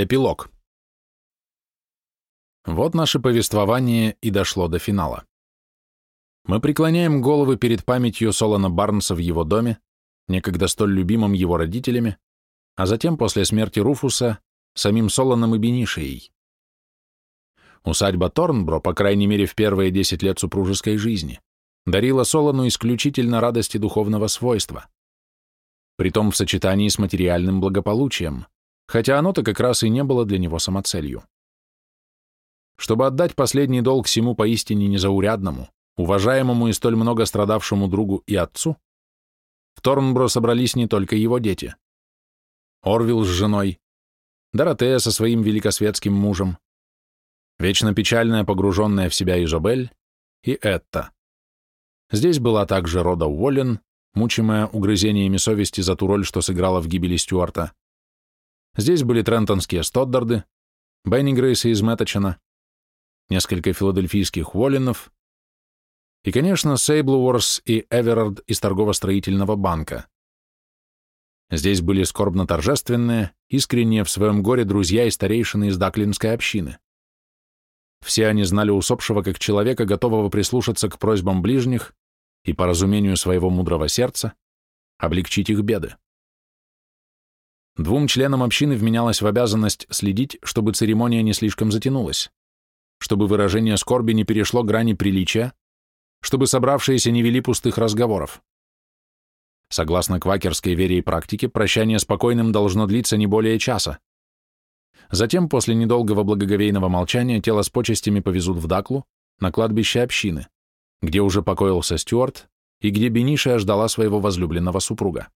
Эпилог. Вот наше повествование и дошло до финала. Мы преклоняем головы перед памятью Солона Барнса в его доме, некогда столь любимым его родителями, а затем после смерти Руфуса самим Солоном и Бенишией. Усадьба Торнбро, по крайней мере в первые десять лет супружеской жизни, дарила Солону исключительно радости духовного свойства, притом в сочетании с материальным благополучием – хотя оно-то как раз и не было для него самоцелью. Чтобы отдать последний долг всему поистине незаурядному, уважаемому и столь много страдавшему другу и отцу, в Торнбро собрались не только его дети. Орвил с женой, Доротея со своим великосветским мужем, вечно печальная, погруженная в себя Изобель и Этта. Здесь была также Рода Уоллен, мучимая угрызениями совести за ту роль, что сыграла в гибели Стюарта, Здесь были трентонские Стоддарды, Бенни Грейса из Мэтточена, несколько филадельфийских Уоллинов и, конечно, Сейбл Уорс и Эверард из торгово-строительного банка. Здесь были скорбно-торжественные, искренние в своем горе друзья и старейшины из Даклинской общины. Все они знали усопшего как человека, готового прислушаться к просьбам ближних и, по разумению своего мудрого сердца, облегчить их беды. Двум членам общины вменялась в обязанность следить, чтобы церемония не слишком затянулась, чтобы выражение скорби не перешло грани приличия, чтобы собравшиеся не вели пустых разговоров. Согласно квакерской вере и практике, прощание спокойным должно длиться не более часа. Затем, после недолгого благоговейного молчания, тело с почестями повезут в Даклу, на кладбище общины, где уже покоился Стюарт и где Бениша ждала своего возлюбленного супруга.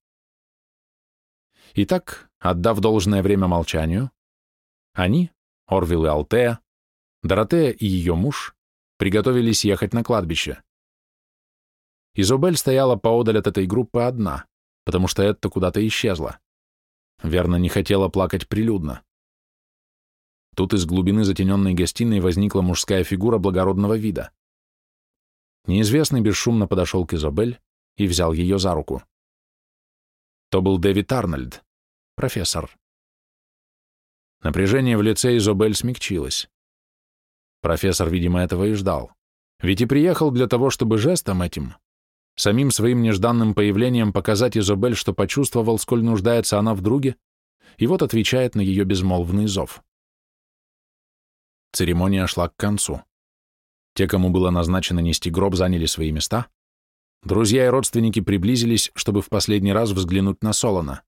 Итак, отдав должное время молчанию, они, Орвил и Алтея, Доротея и ее муж, приготовились ехать на кладбище. Изобель стояла поодаль от этой группы одна, потому что это куда-то исчезла. Верно, не хотела плакать прилюдно. Тут из глубины затененной гостиной возникла мужская фигура благородного вида. Неизвестный бесшумно подошел к Изобель и взял ее за руку. То был Дэвид Арнольд, профессор. Напряжение в лице Изобель смягчилось. Профессор, видимо, этого и ждал. Ведь и приехал для того, чтобы жестом этим, самим своим нежданным появлением показать Изобель, что почувствовал, сколь нуждается она в друге, и вот отвечает на ее безмолвный зов. Церемония шла к концу. Те, кому было назначено нести гроб, заняли свои места, Друзья и родственники приблизились, чтобы в последний раз взглянуть на Солона.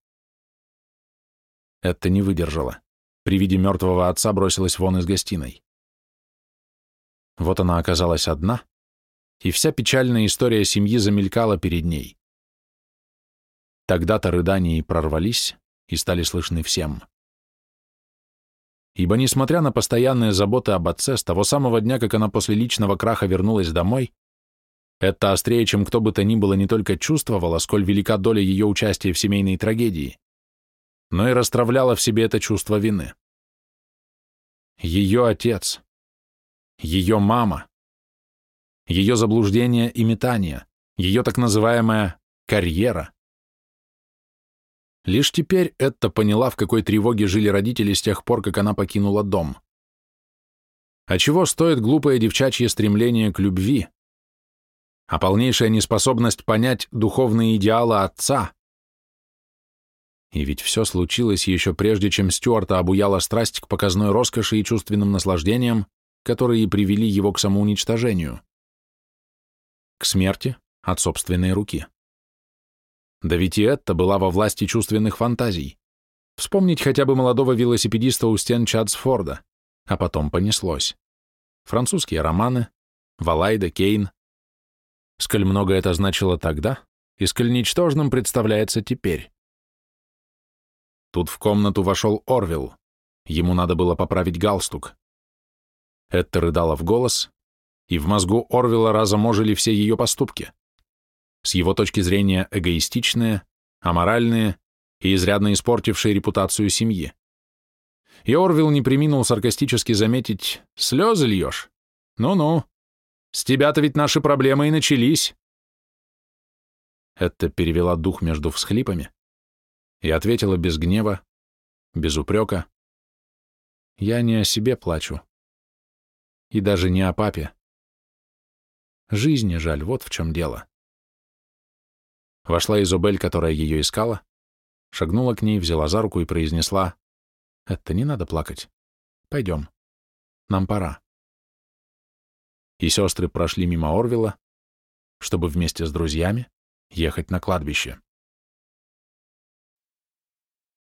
Это не выдержало. При виде мертвого отца бросилась вон из гостиной. Вот она оказалась одна, и вся печальная история семьи замелькала перед ней. Тогда-то рыдания и прорвались, и стали слышны всем. Ибо, несмотря на постоянные заботы об отце, с того самого дня, как она после личного краха вернулась домой, это острее, чем кто бы то ни было, не только чувствовала, сколь велика доля ее участия в семейной трагедии, но и расстравляла в себе это чувство вины. Ее отец, ее мама, ее заблуждение и метание, ее так называемая карьера. Лишь теперь это поняла, в какой тревоге жили родители с тех пор, как она покинула дом. А чего стоит глупое девчачье стремление к любви, а полнейшая неспособность понять духовные идеалы отца. И ведь все случилось еще прежде, чем Стюарта обуяла страсть к показной роскоши и чувственным наслаждениям, которые привели его к самоуничтожению. К смерти от собственной руки. Да ведь и это была во власти чувственных фантазий. Вспомнить хотя бы молодого велосипедиста у стен Чадсфорда, а потом понеслось. Французские романы, Валайда, Кейн, сколь много это значило тогда и сколь ничтожным представляется теперь. Тут в комнату вошел Орвилл. Ему надо было поправить галстук. Это рыдала в голос, и в мозгу Орвилла разом ожили все ее поступки. С его точки зрения эгоистичные, аморальные и изрядно испортившие репутацию семьи. И Орвилл не приминул саркастически заметить «Слезы льешь? Ну-ну, с тебя-то ведь наши проблемы и начались. Это перевела дух между всхлипами и ответила без гнева, без упрека, Я не о себе плачу. И даже не о папе. Жизни жаль, вот в чем дело. Вошла Изобель, которая ее искала, шагнула к ней, взяла за руку и произнесла, «Это не надо плакать. Пойдем. Нам пора». И сестры прошли мимо Орвила, чтобы вместе с друзьями ехать на кладбище.